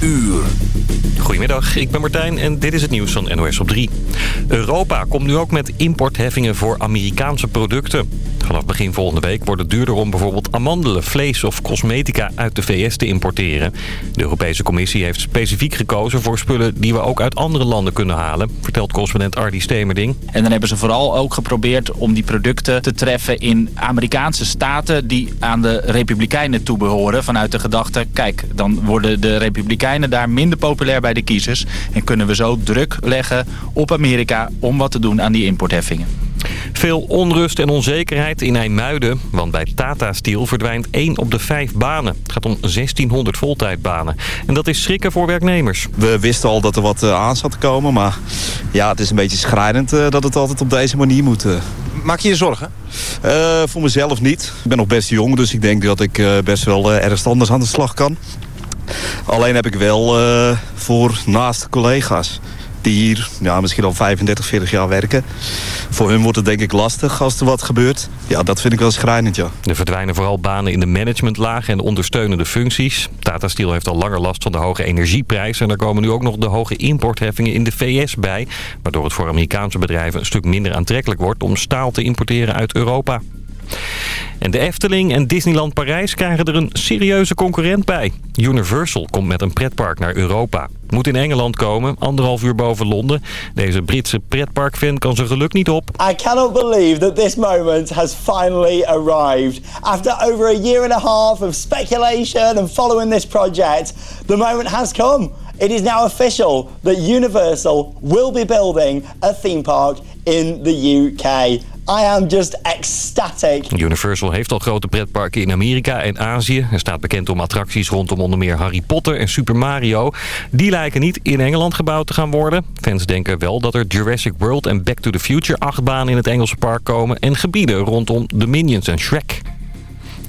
uur. Goedemiddag, ik ben Martijn en dit is het nieuws van NOS op 3. Europa komt nu ook met importheffingen voor Amerikaanse producten. Vanaf begin volgende week wordt het duurder om bijvoorbeeld amandelen, vlees of cosmetica uit de VS te importeren. De Europese Commissie heeft specifiek gekozen voor spullen die we ook uit andere landen kunnen halen, vertelt correspondent Ardi Stemerding. En dan hebben ze vooral ook geprobeerd om die producten te treffen in Amerikaanse staten die aan de Republikeinen toebehoren. Vanuit de gedachte, kijk, dan worden de Republikeinen daar minder populair bij de kiezers. En kunnen we zo druk leggen op Amerika om wat te doen aan die importheffingen. Veel onrust en onzekerheid in IJmuiden, want bij Tata Steel verdwijnt 1 op de 5 banen. Het gaat om 1600 voltijdbanen. En dat is schrikken voor werknemers. We wisten al dat er wat aan zat te komen, maar ja, het is een beetje schrijnend dat het altijd op deze manier moet. Maak je je zorgen? Uh, voor mezelf niet. Ik ben nog best jong, dus ik denk dat ik best wel ergens anders aan de slag kan. Alleen heb ik wel uh, voor naast collega's die hier ja, misschien al 35, 40 jaar werken. Voor hun wordt het denk ik lastig als er wat gebeurt. Ja, dat vind ik wel schrijnend, ja. Er verdwijnen vooral banen in de managementlaag en de ondersteunende functies. Tata Steel heeft al langer last van de hoge energieprijs. En er komen nu ook nog de hoge importheffingen in de VS bij. Waardoor het voor Amerikaanse bedrijven een stuk minder aantrekkelijk wordt om staal te importeren uit Europa. En de Efteling en Disneyland Parijs krijgen er een serieuze concurrent bij. Universal komt met een pretpark naar Europa. Moet in Engeland komen, anderhalf uur boven Londen. Deze Britse pretparkfan kan zijn geluk niet op. I cannot believe that this moment has finally arrived. After over a year and a half of speculation and following this project, the moment has come. It is now official that Universal will be building a theme park in the UK. I am just ecstatic. Universal heeft al grote pretparken in Amerika en Azië. Er staat bekend om attracties rondom onder meer Harry Potter en Super Mario. Die lijken niet in Engeland gebouwd te gaan worden. Fans denken wel dat er Jurassic World en Back to the Future achtbanen in het Engelse park komen... en gebieden rondom de Minions en Shrek.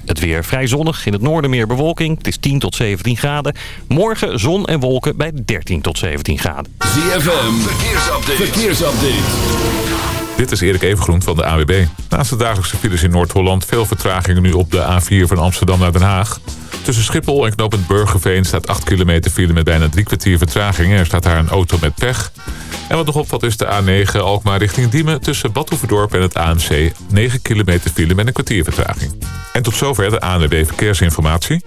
Het weer vrij zonnig, in het noorden meer bewolking. Het is 10 tot 17 graden. Morgen zon en wolken bij 13 tot 17 graden. ZFM, verkeersupdate. verkeersupdate. Dit is Erik Evengroen van de AWB. Naast de dagelijkse files in Noord-Holland... veel vertragingen nu op de A4 van Amsterdam naar Den Haag. Tussen Schiphol en knooppunt Burgerveen staat 8 kilometer file... met bijna drie kwartier vertraging. Er staat daar een auto met pech. En wat nog opvalt is de A9 Alkmaar richting Diemen... tussen Badhoevedorp en het AMC 9 kilometer file met een kwartier vertraging. En tot zover de ANWB Verkeersinformatie.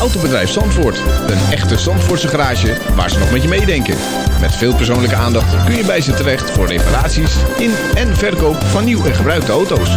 Autobedrijf Zandvoort. Een echte Zandvoortse garage waar ze nog met je meedenken. Met veel persoonlijke aandacht kun je bij ze terecht voor reparaties in en verkoop van nieuw en gebruikte auto's.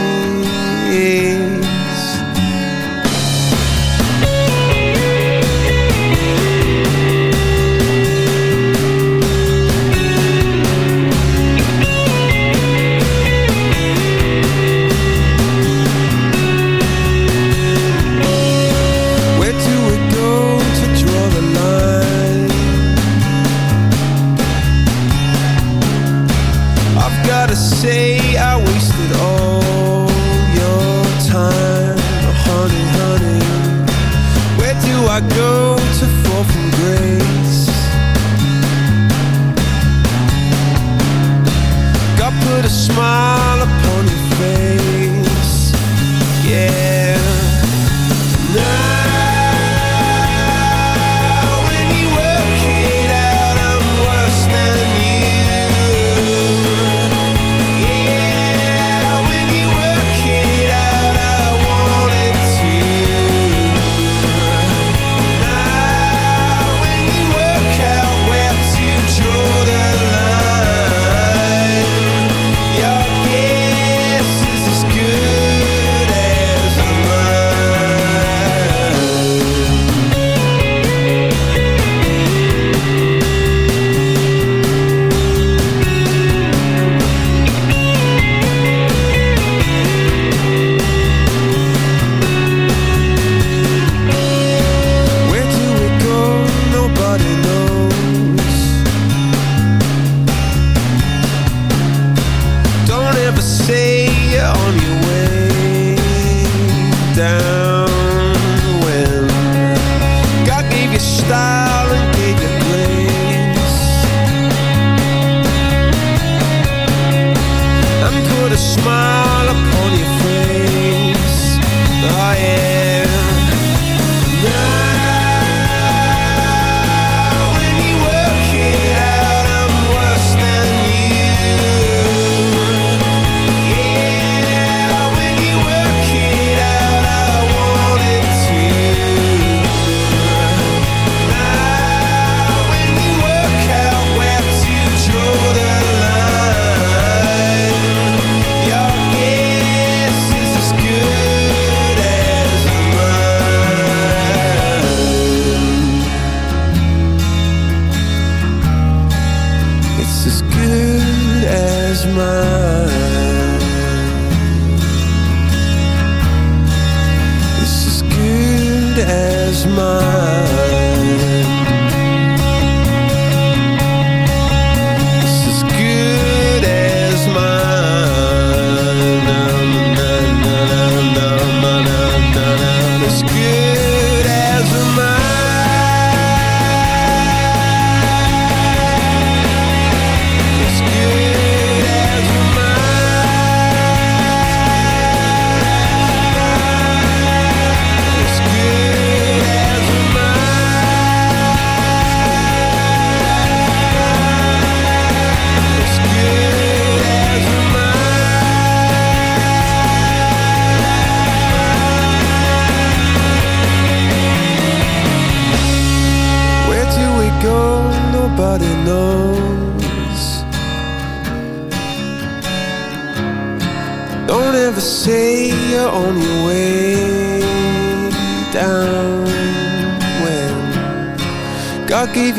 go to fall from grace. God put a smile.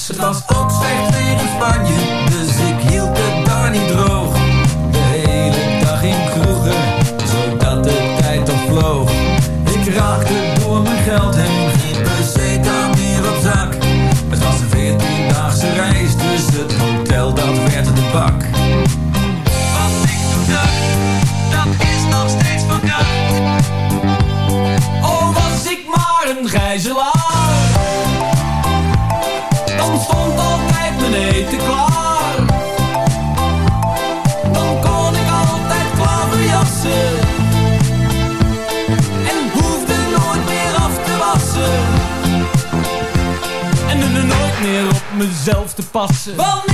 Ze was opzegt weer in Spanje passen.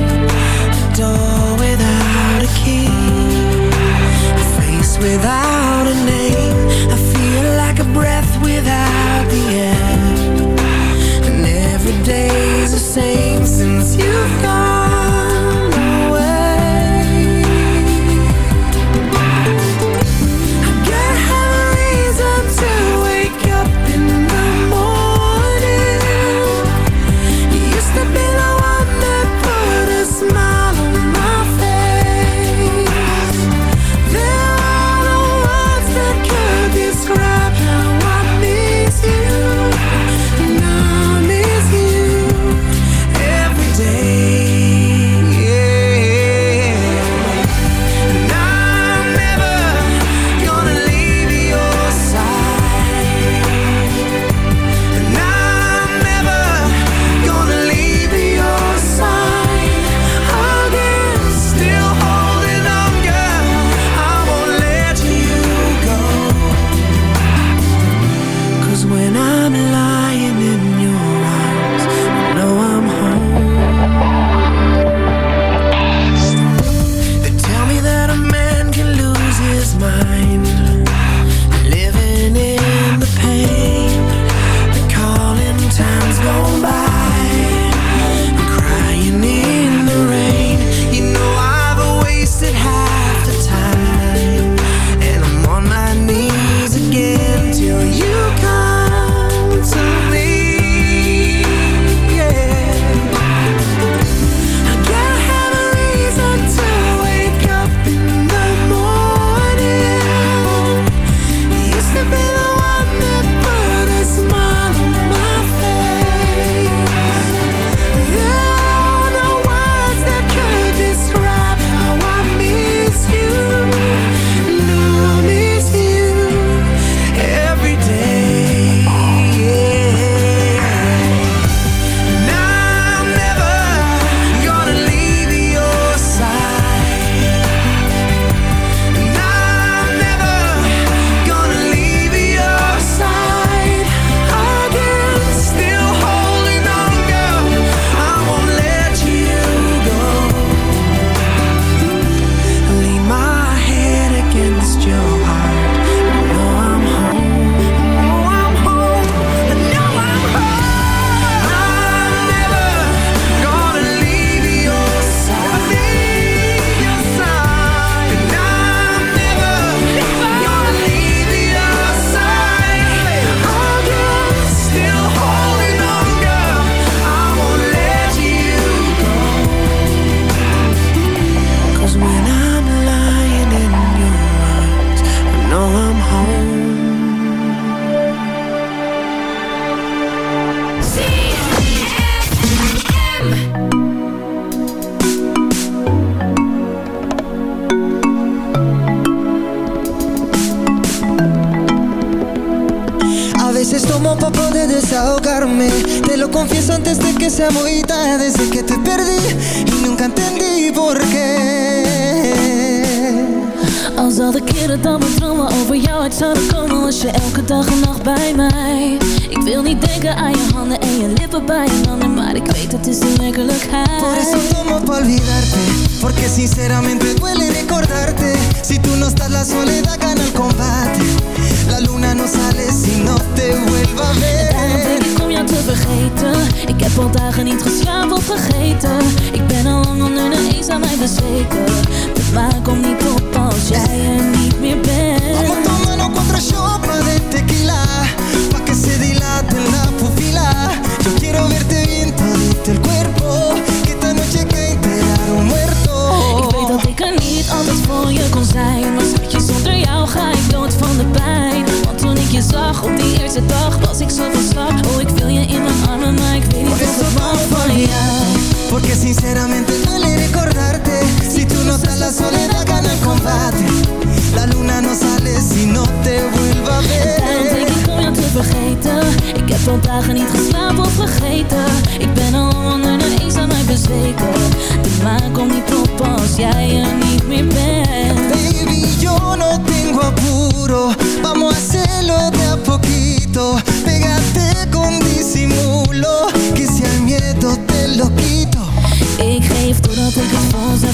without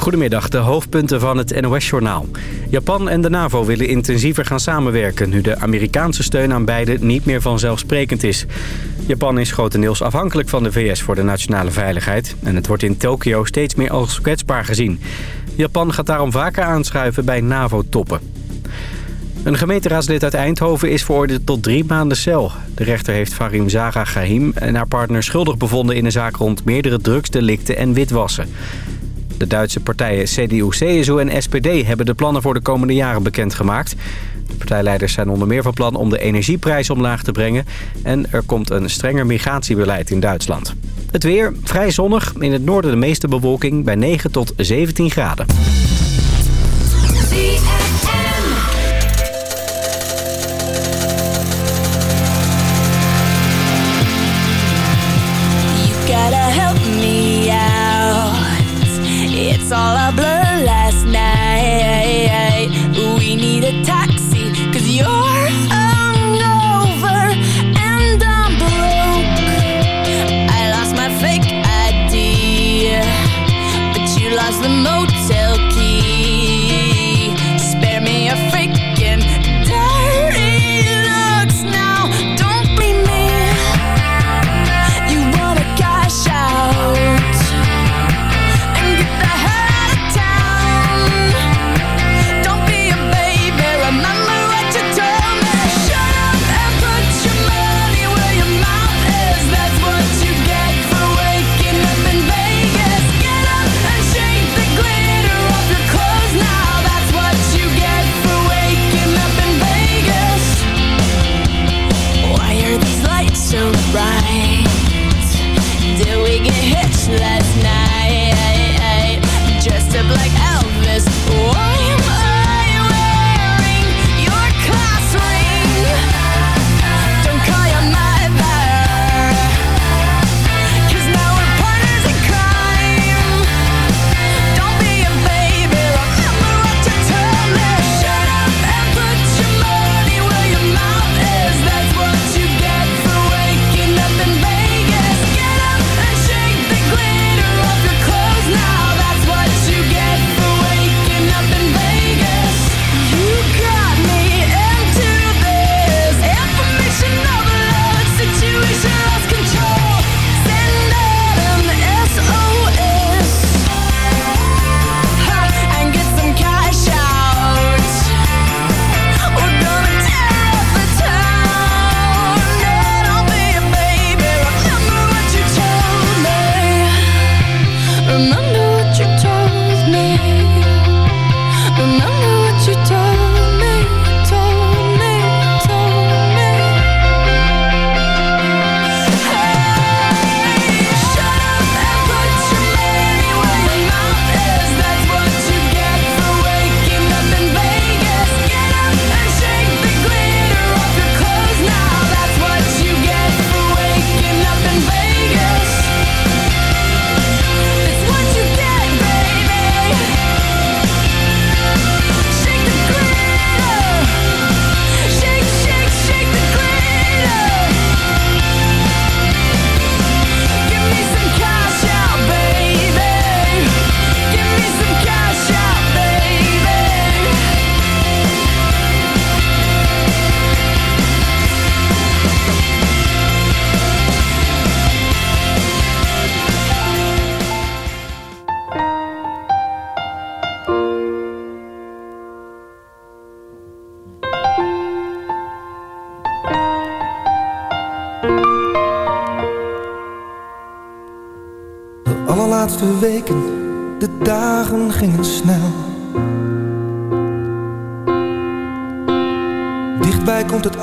Goedemiddag, de hoofdpunten van het NOS-journaal. Japan en de NAVO willen intensiever gaan samenwerken... nu de Amerikaanse steun aan beide niet meer vanzelfsprekend is. Japan is grotendeels afhankelijk van de VS voor de nationale veiligheid... en het wordt in Tokio steeds meer als kwetsbaar gezien. Japan gaat daarom vaker aanschuiven bij NAVO-toppen. Een gemeenteraadslid uit Eindhoven is veroordeeld tot drie maanden cel. De rechter heeft Farim Zara Gahim en haar partner schuldig bevonden... in een zaak rond meerdere drugsdelicten en witwassen. De Duitse partijen CDU-CSU en SPD hebben de plannen voor de komende jaren bekendgemaakt. De partijleiders zijn onder meer van plan om de energieprijs omlaag te brengen... en er komt een strenger migratiebeleid in Duitsland. Het weer, vrij zonnig, in het noorden de meeste bewolking bij 9 tot 17 graden. All a blur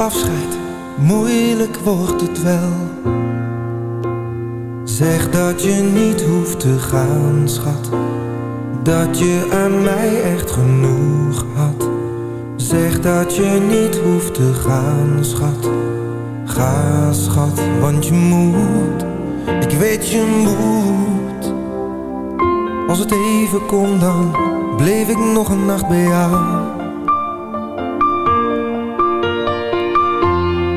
afscheid, moeilijk wordt het wel. Zeg dat je niet hoeft te gaan, schat. Dat je aan mij echt genoeg had. Zeg dat je niet hoeft te gaan, schat. Ga, schat, want je moet. Ik weet je moet. Als het even kon, dan bleef ik nog een nacht bij jou.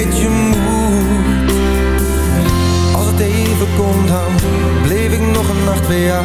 Weet je moet. Als het even komt, dan bleef ik nog een nacht bij jou.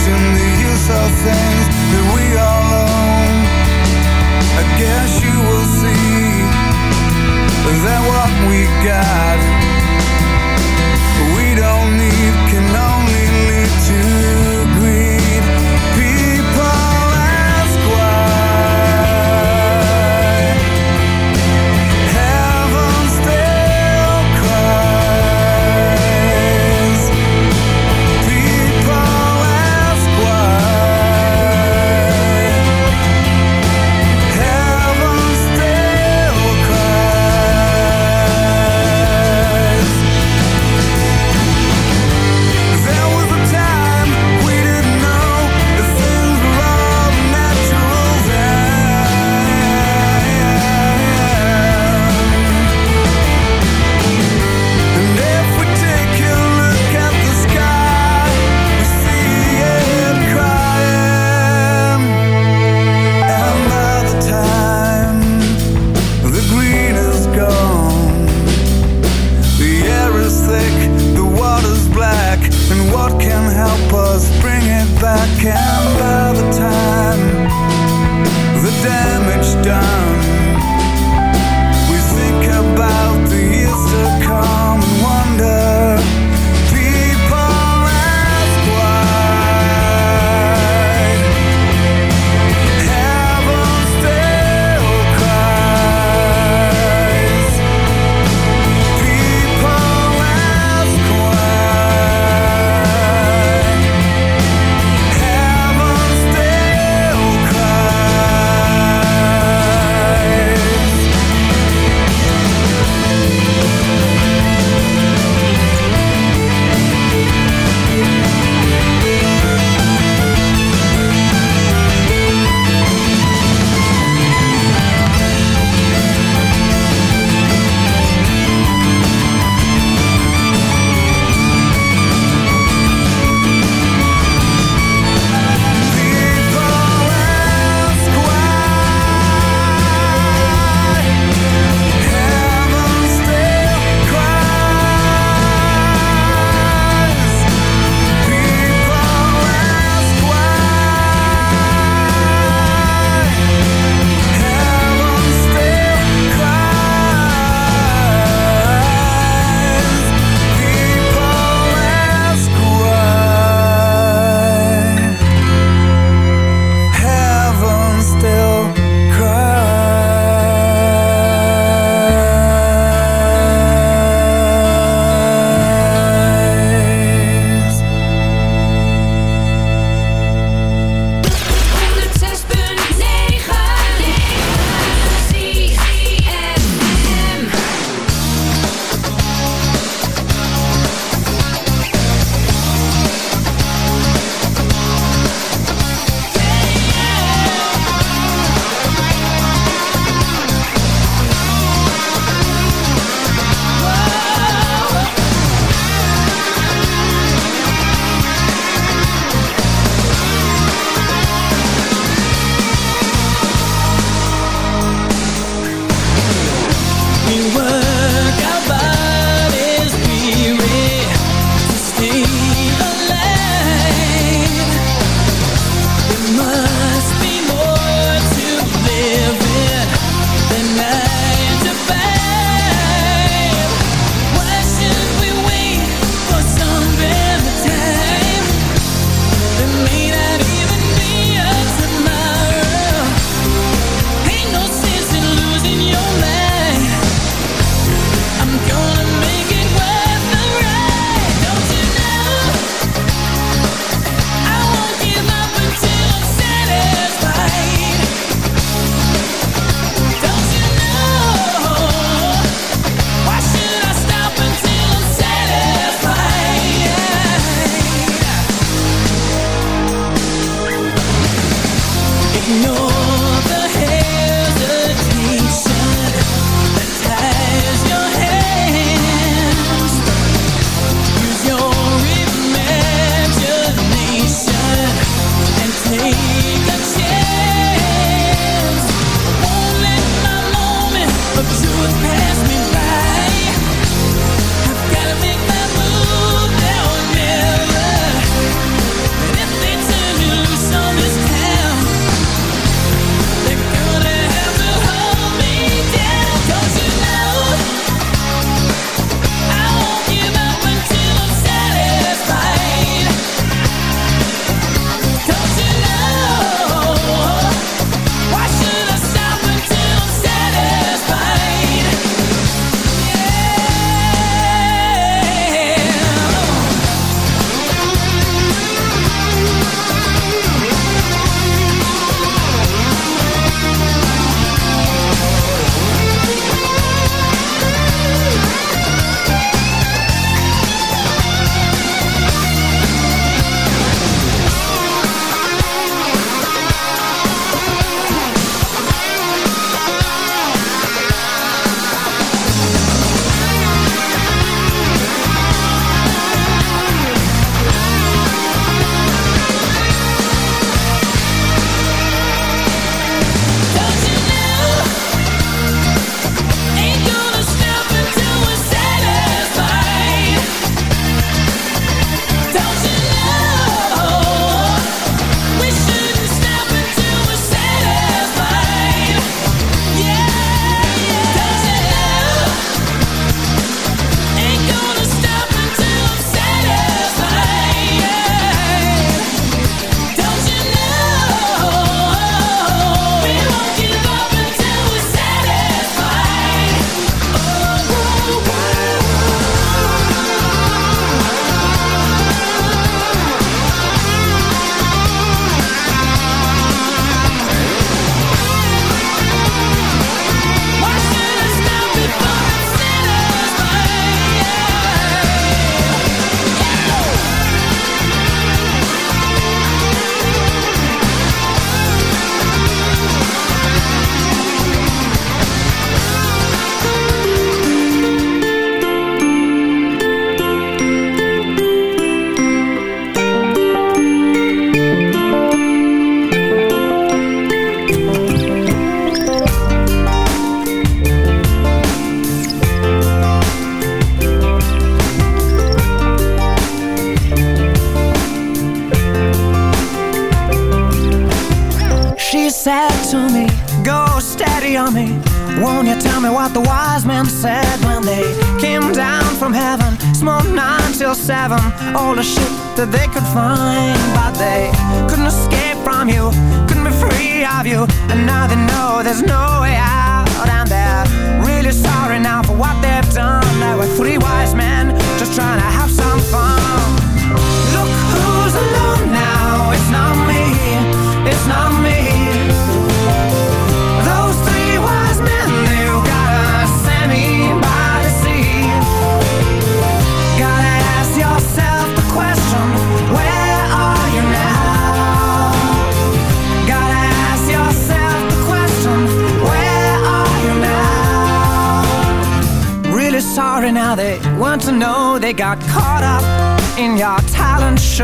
Question the use of things that we all own. I guess you will see that what we got,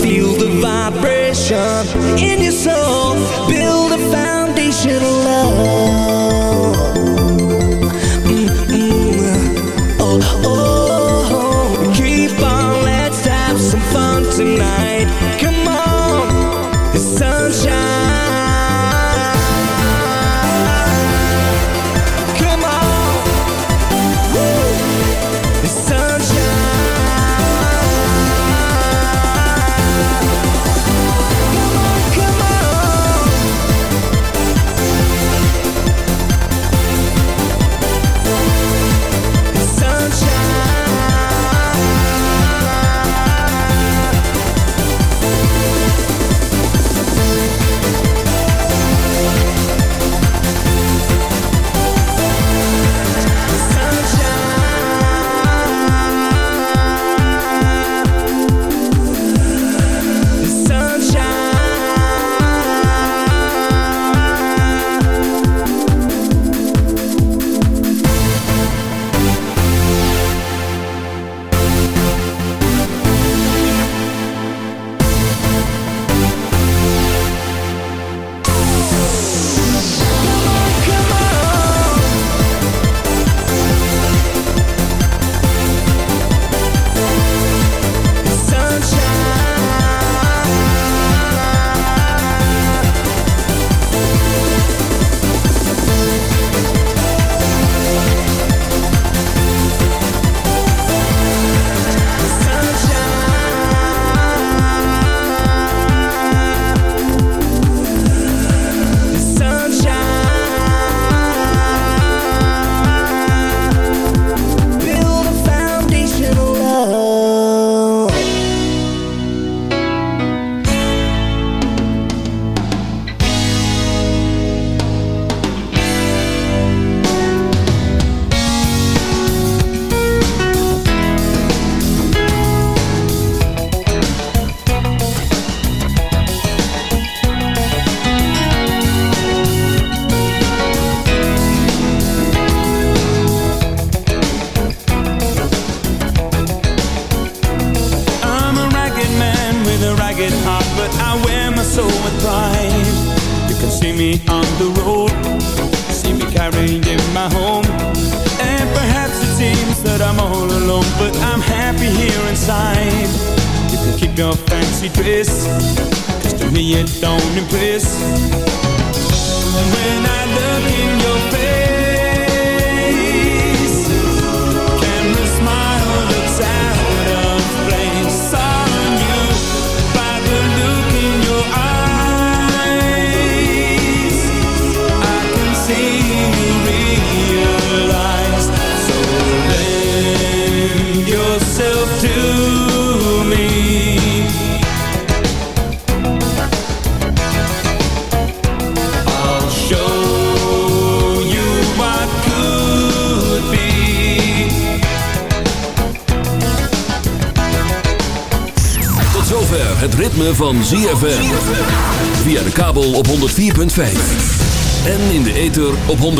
feel the vibration in your soul.